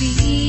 be